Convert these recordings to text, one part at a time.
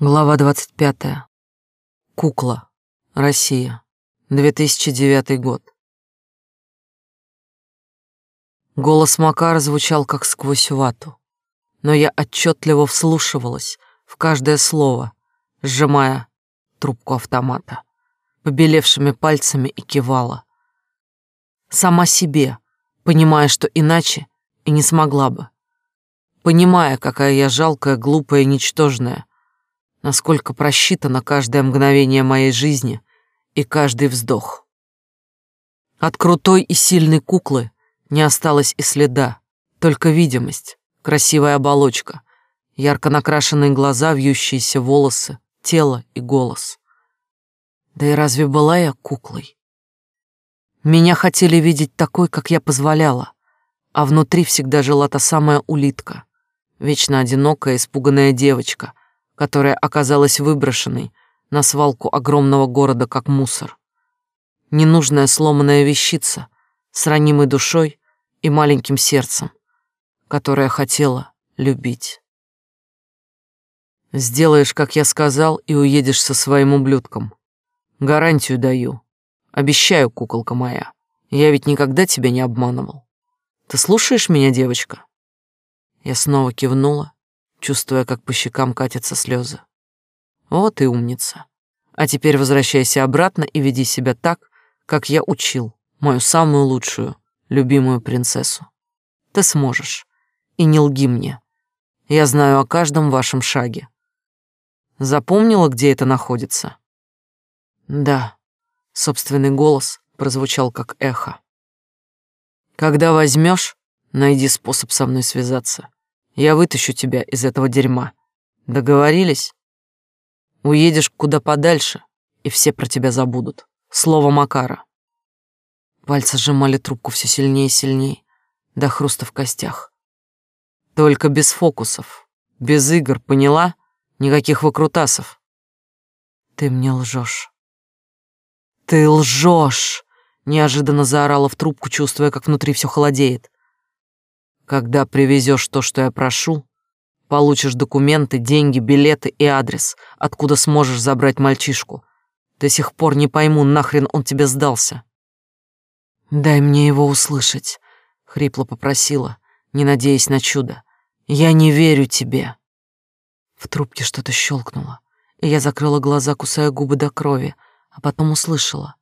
Глава 25. Кукла. Россия. 2009 год. Голос Макара звучал как сквозь вату, но я отчетливо вслушивалась в каждое слово, сжимая трубку автомата, побелевшими пальцами и кивала. Сама себе, понимая, что иначе и не смогла бы. Понимая, какая я жалкая, глупая и ничтожная, насколько просчитано каждое мгновение моей жизни и каждый вздох. От крутой и сильной куклы не осталось и следа, только видимость, красивая оболочка, ярко накрашенные глаза, вьющиеся волосы, тело и голос. Да и разве была я куклой? Меня хотели видеть такой, как я позволяла, а внутри всегда жила та самая улитка, вечно одинокая, испуганная девочка, которая оказалась выброшенной на свалку огромного города как мусор. Ненужная сломанная вещица с ранимой душой и маленьким сердцем, которая хотела любить. Сделаешь, как я сказал, и уедешь со своим ублюдком. Гарантию даю. Обещаю, куколка моя. Я ведь никогда тебя не обманывал. Ты слушаешь меня, девочка? Я снова кивнула чувствуя, как по щекам катятся слезы. Вот и умница. А теперь возвращайся обратно и веди себя так, как я учил, мою самую лучшую, любимую принцессу. Ты сможешь. И не лги мне. Я знаю о каждом вашем шаге. Запомнила, где это находится? Да. Собственный голос прозвучал как эхо. Когда возьмешь, найди способ со мной связаться. Я вытащу тебя из этого дерьма. Договорились? Уедешь куда подальше, и все про тебя забудут. Слово Макара. Пальцы сжимали трубку все сильнее и сильнее, до хруста в костях. Только без фокусов, без игр, поняла? Никаких выкрутасов. Ты мне лжешь. Ты лжешь! Неожиданно заорала в трубку, чувствуя, как внутри все холодеет. Когда привезешь то, что я прошу, получишь документы, деньги, билеты и адрес, откуда сможешь забрать мальчишку. До сих пор не пойму, нахрен он тебе сдался. Дай мне его услышать, хрипло попросила, не надеясь на чудо. Я не верю тебе. В трубке что-то щелкнуло, и я закрыла глаза, кусая губы до крови, а потом услышала: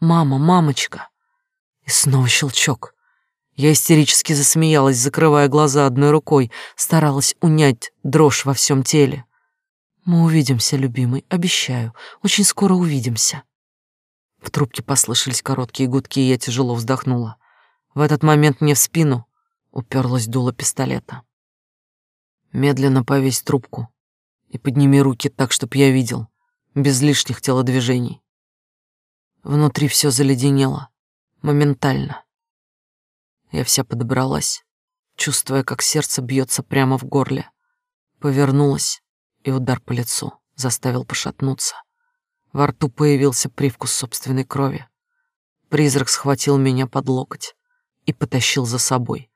"Мама, мамочка". И снова щелчок. Я истерически засмеялась, закрывая глаза одной рукой, старалась унять дрожь во всем теле. Мы увидимся, любимый, обещаю. Очень скоро увидимся. В трубке послышались короткие гудки, и я тяжело вздохнула. В этот момент мне в спину уперлась дуло пистолета. Медленно повесь трубку и подними руки так, чтоб я видел, без лишних телодвижений. Внутри все заледенело, моментально. Я вся подобралась, чувствуя, как сердце бьется прямо в горле. Повернулась, и удар по лицу заставил пошатнуться. Во рту появился привкус собственной крови. Призрак схватил меня под локоть и потащил за собой.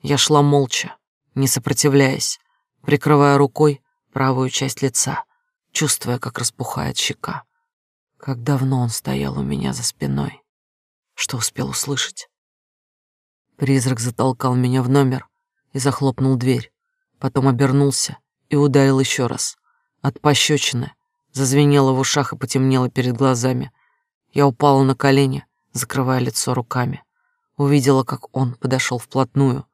Я шла молча, не сопротивляясь, прикрывая рукой правую часть лица, чувствуя, как распухает щека. Как давно он стоял у меня за спиной. Что успел услышать? Призрак затолкал меня в номер и захлопнул дверь. Потом обернулся и ударил еще раз. От пощечины зазвенело в ушах и потемнело перед глазами. Я упала на колени, закрывая лицо руками. Увидела, как он подошел вплотную,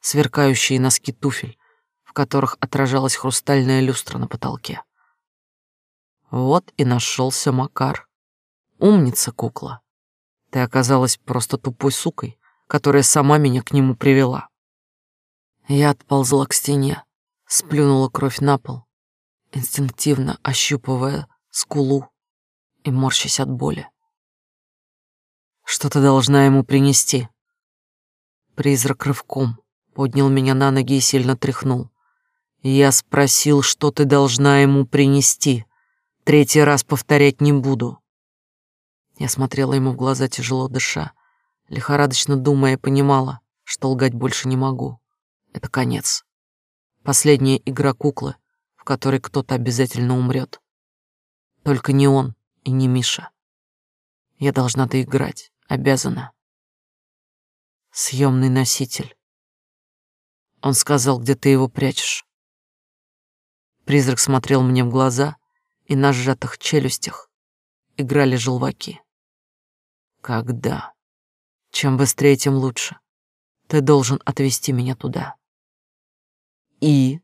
сверкающие носки туфель, в которых отражалась хрустальная люстра на потолке. Вот и нашелся Макар. Умница, кукла. Ты оказалась просто тупой сукой, которая сама меня к нему привела. Я отползла к стене, сплюнула кровь на пол, инстинктивно ощупывая скулу и морщась от боли. Что ты должна ему принести? Призрак рывком поднял меня на ноги и сильно тряхнул. Я спросил, что ты должна ему принести. Третий раз повторять не буду. Я смотрела ему в глаза, тяжело дыша, Лихорадочно думая, понимала, что лгать больше не могу. Это конец. Последняя игра куклы, в которой кто-то обязательно умрет. Только не он и не Миша. Я должна доиграть, обязана. Съемный носитель. Он сказал, где ты его прячешь. Призрак смотрел мне в глаза, и на сжатых челюстях играли желваки. Когда? Чем быстрее, тем лучше. Ты должен отвезти меня туда. И?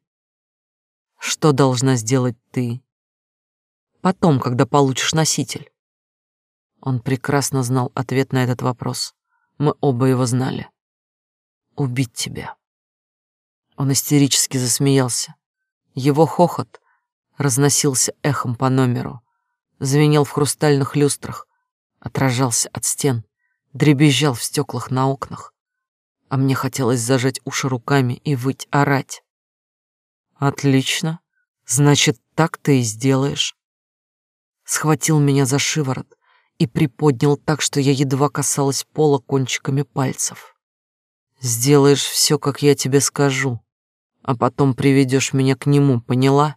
Что должна сделать ты? Потом, когда получишь носитель. Он прекрасно знал ответ на этот вопрос. Мы оба его знали. Убить тебя. Он истерически засмеялся. Его хохот разносился эхом по номеру, звенел в хрустальных люстрах, отражался от стен, дребезжал в стеклах на окнах. А мне хотелось зажать уши руками и выть, орать. «Отлично. Значит, так ты и сделаешь». Схватил меня за шиворот и приподнял так, что я едва касалась пола кончиками пальцев. «Сделаешь все, как я тебе скажу, а потом приведешь меня к нему, поняла?»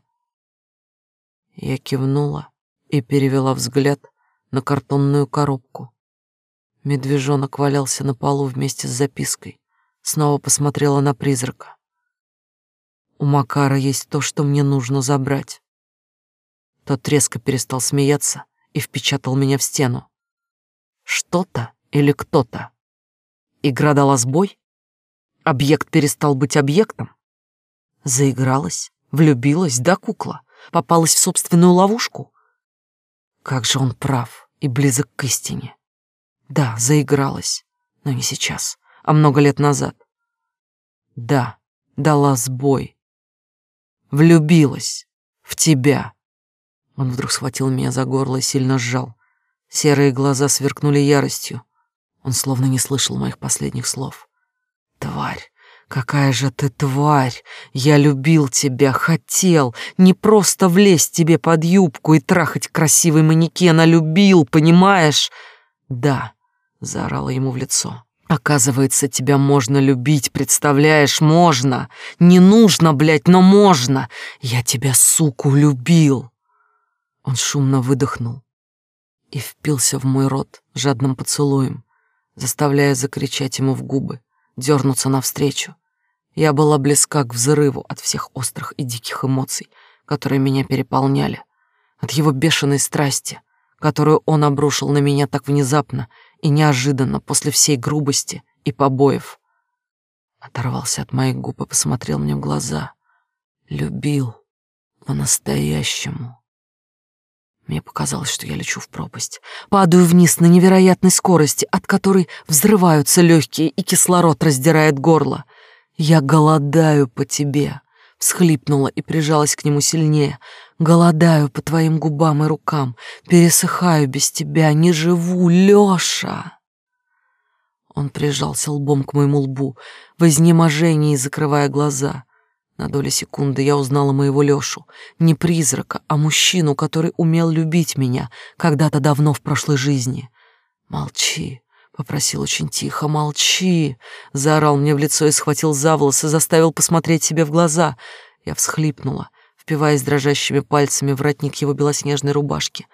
Я кивнула и перевела взгляд на картонную коробку. Медвежонок валялся на полу вместе с запиской. Снова посмотрела на призрака. У Макара есть то, что мне нужно забрать. Тот резко перестал смеяться и впечатал меня в стену. Что-то или кто-то? Игра дала сбой? Объект перестал быть объектом? Заигралась, влюбилась, да, кукла? Попалась в собственную ловушку? Как же он прав и близок к истине. Да, заигралась, но не сейчас, а много лет назад. Да, дала сбой. Влюбилась в тебя. Он вдруг схватил меня за горло и сильно сжал. Серые глаза сверкнули яростью. Он словно не слышал моих последних слов. Тварь, Какая же ты тварь! Я любил тебя, хотел, не просто влезть тебе под юбку и трахать красивый манекен, а любил, понимаешь? Да, заорала ему в лицо. Оказывается, тебя можно любить, представляешь, можно. Не нужно, блядь, но можно. Я тебя, суку, любил. Он шумно выдохнул и впился в мой рот жадным поцелуем, заставляя закричать ему в губы дернуться навстречу. Я была близка к взрыву от всех острых и диких эмоций, которые меня переполняли, от его бешеной страсти, которую он обрушил на меня так внезапно и неожиданно после всей грубости и побоев. Оторвался от моих губ и посмотрел мне в глаза. Любил по-настоящему. Мне показалось, что я лечу в пропасть. Падаю вниз на невероятной скорости, от которой взрываются легкие, и кислород раздирает горло. Я голодаю по тебе, всхлипнула и прижалась к нему сильнее. Голодаю по твоим губам и рукам, пересыхаю без тебя, не живу, Лёша. Он прижался лбом к моему лбу, в изнеможении закрывая глаза. На долю секунды я узнала моего Лёшу, не призрака, а мужчину, который умел любить меня когда-то давно в прошлой жизни. Молчи, попросил очень тихо, молчи, заорал мне в лицо и схватил за волосы, заставил посмотреть себе в глаза. Я всхлипнула, впиваясь дрожащими пальцами в воротник его белоснежной рубашки.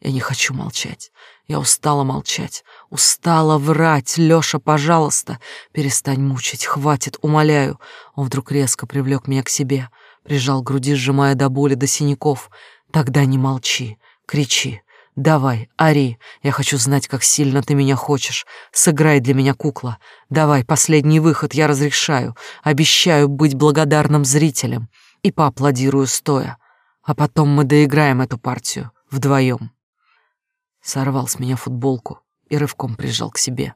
Я не хочу молчать. Я устала молчать, устала врать. Лёша, пожалуйста, перестань мучить, хватит, умоляю. Он вдруг резко привлек меня к себе, прижал к груди, сжимая до боли, до синяков. Тогда не молчи, кричи. Давай, ори, я хочу знать, как сильно ты меня хочешь. Сыграй для меня кукла. Давай, последний выход, я разрешаю. Обещаю быть благодарным зрителем. И поаплодирую стоя. А потом мы доиграем эту партию вдвоем сорвал с меня футболку и рывком прижал к себе.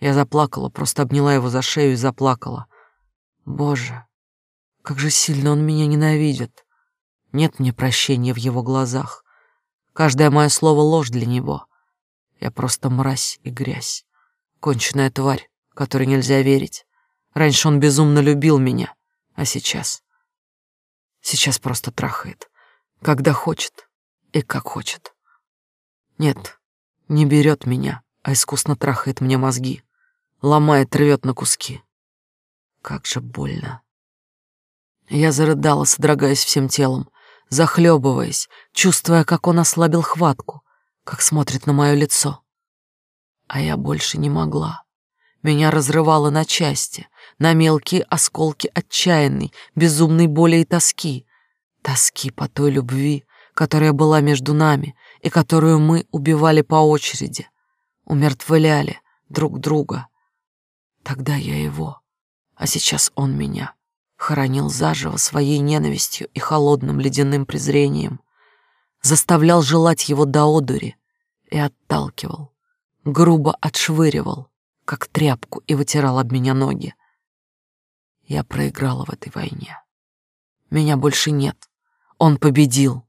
Я заплакала, просто обняла его за шею и заплакала. Боже, как же сильно он меня ненавидит. Нет мне прощения в его глазах. Каждое мое слово — ложь для него. Я просто мразь и грязь. Конченая тварь, которой нельзя верить. Раньше он безумно любил меня, а сейчас... Сейчас просто трахает. Когда хочет и как хочет. Нет, не берет меня, а искусно трахает мне мозги. Ломает, рвет на куски. Как же больно. Я зарыдала, содрогаясь всем телом, захлебываясь, чувствуя, как он ослабил хватку, как смотрит на мое лицо. А я больше не могла. Меня разрывало на части, на мелкие осколки отчаянной, безумной боли и тоски. Тоски по той любви, которая была между нами и которую мы убивали по очереди, умертвляли друг друга. Тогда я его, а сейчас он меня хоронил заживо своей ненавистью и холодным ледяным презрением, заставлял желать его до одури и отталкивал, грубо отшвыривал, как тряпку, и вытирал об меня ноги. Я проиграла в этой войне. Меня больше нет. Он победил.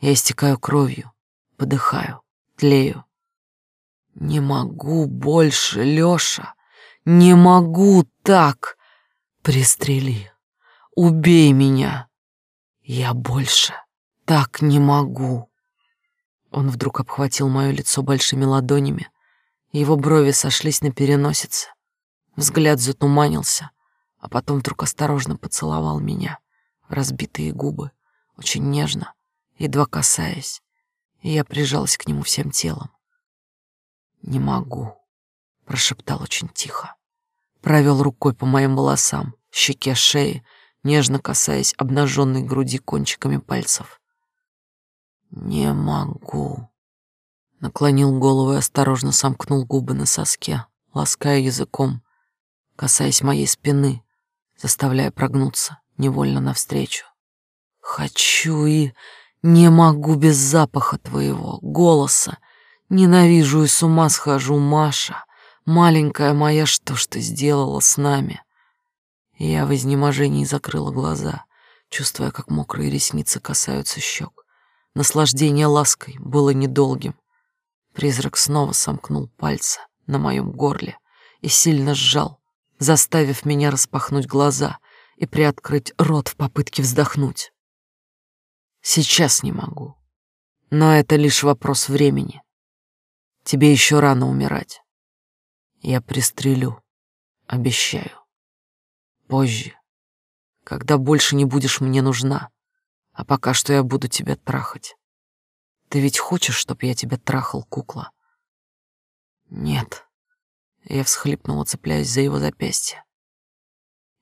Я истекаю кровью, подыхаю, тлею. Не могу больше, Лёша. Не могу так. Пристрели. Убей меня. Я больше так не могу. Он вдруг обхватил мое лицо большими ладонями. Его брови сошлись на переносице. Взгляд затуманился, а потом вдруг осторожно поцеловал меня разбитые губы, очень нежно, едва касаясь, и я прижалась к нему всем телом. «Не могу», — прошептал очень тихо. Провел рукой по моим волосам, щеке, шее, нежно касаясь обнаженной груди кончиками пальцев. «Не могу». Наклонил голову и осторожно сомкнул губы на соске, лаская языком, касаясь моей спины, заставляя прогнуться невольно навстречу. «Хочу и не могу без запаха твоего, голоса. Ненавижу и с ума схожу, Маша. Маленькая моя, что ж ты сделала с нами?» Я в изнеможении закрыла глаза, чувствуя, как мокрые ресницы касаются щек. Наслаждение лаской было недолгим. Призрак снова сомкнул пальцы на моем горле и сильно сжал, заставив меня распахнуть глаза и приоткрыть рот в попытке вздохнуть. Сейчас не могу, но это лишь вопрос времени. Тебе еще рано умирать. Я пристрелю, обещаю позже, когда больше не будешь мне нужна, а пока что я буду тебя трахать. Ты ведь хочешь, чтоб я тебя трахал, кукла? Нет. Я всхлипнула, цепляясь за его запястье.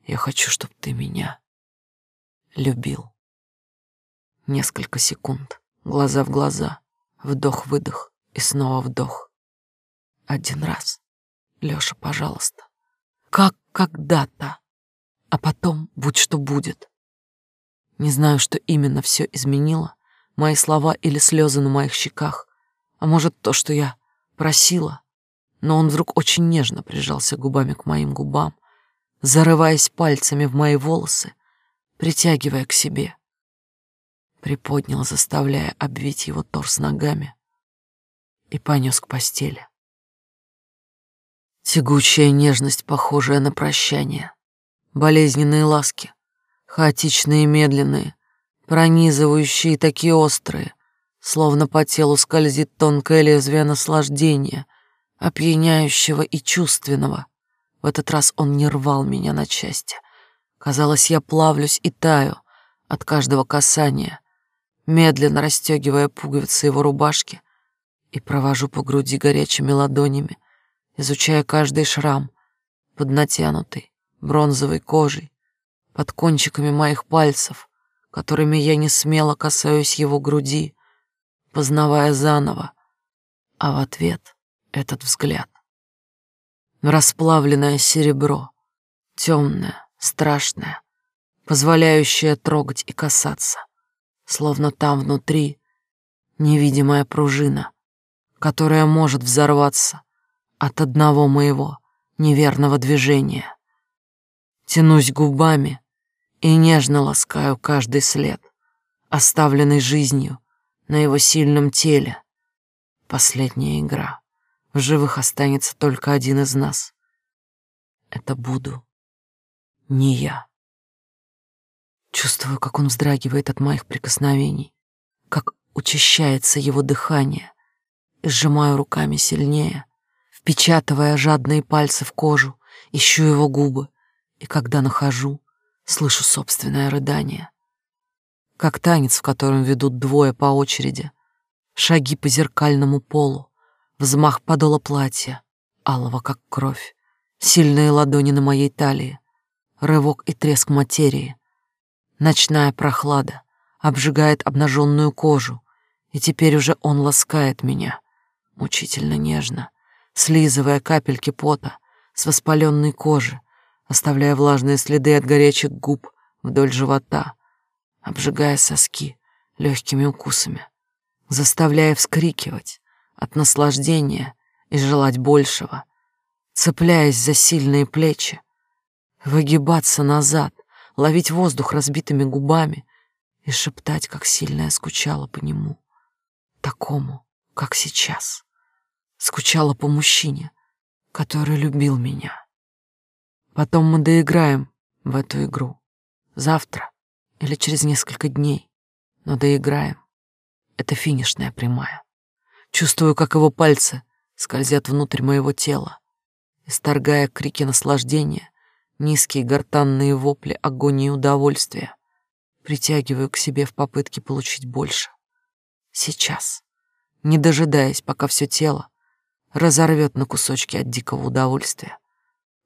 Я хочу, чтоб ты меня любил. Несколько секунд, глаза в глаза, вдох-выдох и снова вдох. Один раз. Лёша, пожалуйста. Как когда-то а потом будь что будет. Не знаю, что именно все изменило, мои слова или слезы на моих щеках, а может то, что я просила, но он вдруг очень нежно прижался губами к моим губам, зарываясь пальцами в мои волосы, притягивая к себе. Приподнял, заставляя обвить его торс ногами и понес к постели. Тягучая нежность, похожая на прощание, болезненные ласки, хаотичные и медленные, пронизывающие такие острые, словно по телу скользит тонкое лезвие наслаждения, опьяняющего и чувственного. В этот раз он не рвал меня на части. Казалось, я плавлюсь и таю от каждого касания, медленно расстегивая пуговицы его рубашки и провожу по груди горячими ладонями, изучая каждый шрам под натянутой, бронзовой кожей, под кончиками моих пальцев, которыми я не смело касаюсь его груди, познавая заново, а в ответ этот взгляд. Расплавленное серебро, темное, страшное, позволяющее трогать и касаться, словно там внутри невидимая пружина, которая может взорваться от одного моего неверного движения. Тянусь губами и нежно ласкаю каждый след, оставленный жизнью на его сильном теле. Последняя игра. В живых останется только один из нас. Это буду не я. Чувствую, как он вздрагивает от моих прикосновений, как учащается его дыхание, и сжимаю руками сильнее, впечатывая жадные пальцы в кожу, ищу его губы, и когда нахожу, слышу собственное рыдание. как танец, в котором ведут двое по очереди. Шаги по зеркальному полу, взмах подола платья, алого как кровь, сильные ладони на моей талии, рывок и треск материи. Ночная прохлада обжигает обнаженную кожу, и теперь уже он ласкает меня, мучительно нежно, слизывая капельки пота с воспаленной кожи, оставляя влажные следы от горячих губ вдоль живота, обжигая соски легкими укусами, заставляя вскрикивать от наслаждения и желать большего, цепляясь за сильные плечи, выгибаться назад, ловить воздух разбитыми губами и шептать, как сильно я скучала по нему, такому, как сейчас. Скучала по мужчине, который любил меня. Потом мы доиграем в эту игру. Завтра или через несколько дней, но доиграем. Это финишная прямая. Чувствую, как его пальцы скользят внутрь моего тела, исторгая крики наслаждения, низкие гортанные вопли агонии удовольствия. Притягиваю к себе в попытке получить больше. Сейчас, не дожидаясь, пока все тело разорвет на кусочки от дикого удовольствия.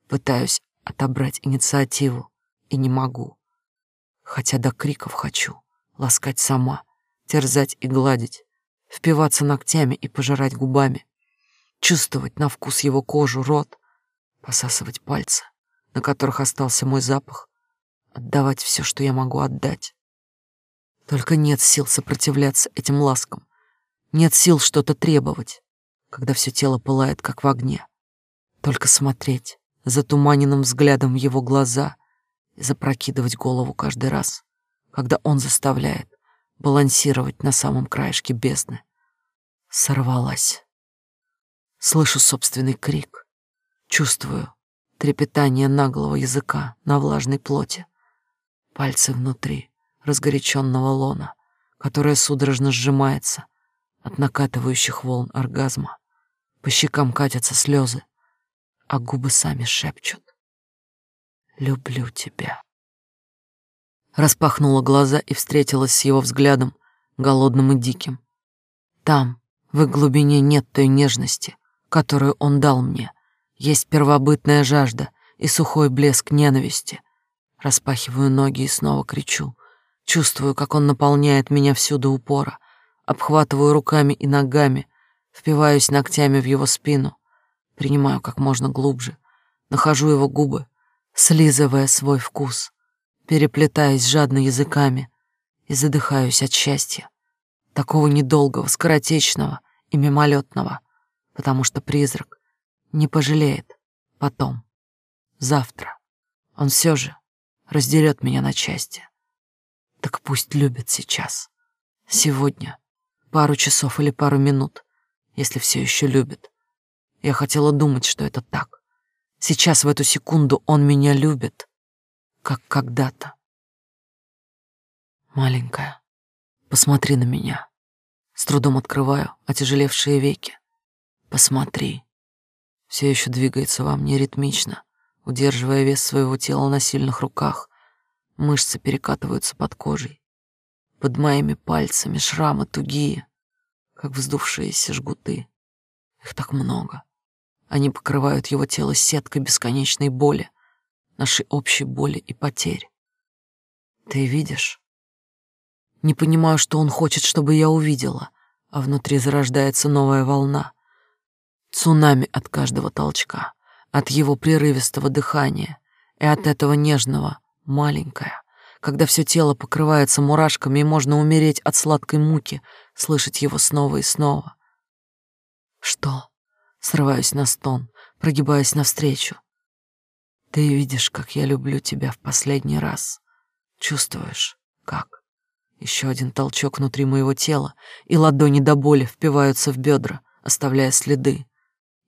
Пытаюсь отобрать инициативу и не могу. Хотя до криков хочу ласкать сама, терзать и гладить, впиваться ногтями и пожирать губами, чувствовать на вкус его кожу, рот, посасывать пальцы, на которых остался мой запах, отдавать все, что я могу отдать. Только нет сил сопротивляться этим ласкам, нет сил что-то требовать, когда все тело пылает, как в огне. Только смотреть затуманенным взглядом в его глаза и запрокидывать голову каждый раз, когда он заставляет балансировать на самом краешке бездны. Сорвалась. Слышу собственный крик, чувствую трепетание наглого языка на влажной плоти, пальцы внутри разгоряченного лона, которое судорожно сжимается от накатывающих волн оргазма. По щекам катятся слезы, а губы сами шепчут. «Люблю тебя». Распахнула глаза и встретилась с его взглядом, голодным и диким. Там, в их глубине нет той нежности, которую он дал мне. Есть первобытная жажда и сухой блеск ненависти. Распахиваю ноги и снова кричу. Чувствую, как он наполняет меня всю до упора. Обхватываю руками и ногами, впиваюсь ногтями в его спину. Принимаю как можно глубже. Нахожу его губы, слизывая свой вкус переплетаясь жадно языками, и задыхаюсь от счастья, такого недолгого, скоротечного и мимолетного, потому что призрак не пожалеет потом, завтра. Он все же раздерет меня на части. Так пусть любит сейчас, сегодня, пару часов или пару минут, если все еще любит. Я хотела думать, что это так. Сейчас, в эту секунду, он меня любит, как когда-то. Маленькая, посмотри на меня. С трудом открываю отяжелевшие веки. Посмотри. Все еще двигается во мне ритмично, удерживая вес своего тела на сильных руках. Мышцы перекатываются под кожей. Под моими пальцами шрамы тугие, как вздувшиеся жгуты. Их так много. Они покрывают его тело сеткой бесконечной боли, нашей общей боли и потерь. Ты видишь? Не понимаю, что он хочет, чтобы я увидела, а внутри зарождается новая волна. Цунами от каждого толчка, от его прерывистого дыхания и от этого нежного, маленькое, когда все тело покрывается мурашками и можно умереть от сладкой муки, слышать его снова и снова. Что? Срываюсь на стон, прогибаясь навстречу. Ты видишь, как я люблю тебя в последний раз. Чувствуешь, как? Еще один толчок внутри моего тела, и ладони до боли впиваются в бедра, оставляя следы.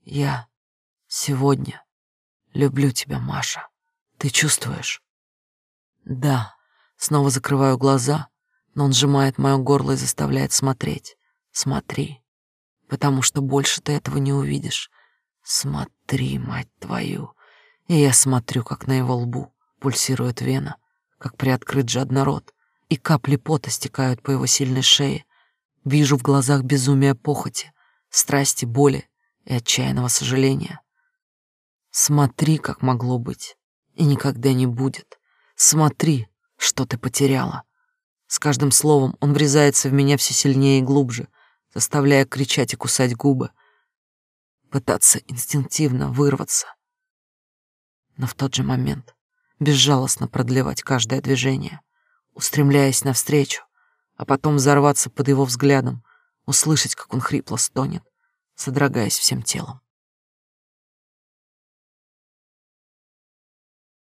Я сегодня люблю тебя, Маша. Ты чувствуешь? Да. Снова закрываю глаза, но он сжимает мое горло и заставляет смотреть. Смотри, потому что больше ты этого не увидишь. Смотри, мать твою. И я смотрю, как на его лбу пульсирует вена, как приоткрыт жадно рот, и капли пота стекают по его сильной шее. Вижу в глазах безумие похоти, страсти, боли и отчаянного сожаления. Смотри, как могло быть, и никогда не будет. Смотри, что ты потеряла. С каждым словом он врезается в меня все сильнее и глубже, заставляя кричать и кусать губы, пытаться инстинктивно вырваться. Но в тот же момент безжалостно продлевать каждое движение, устремляясь навстречу, а потом взорваться под его взглядом, услышать, как он хрипло стонет, содрогаясь всем телом.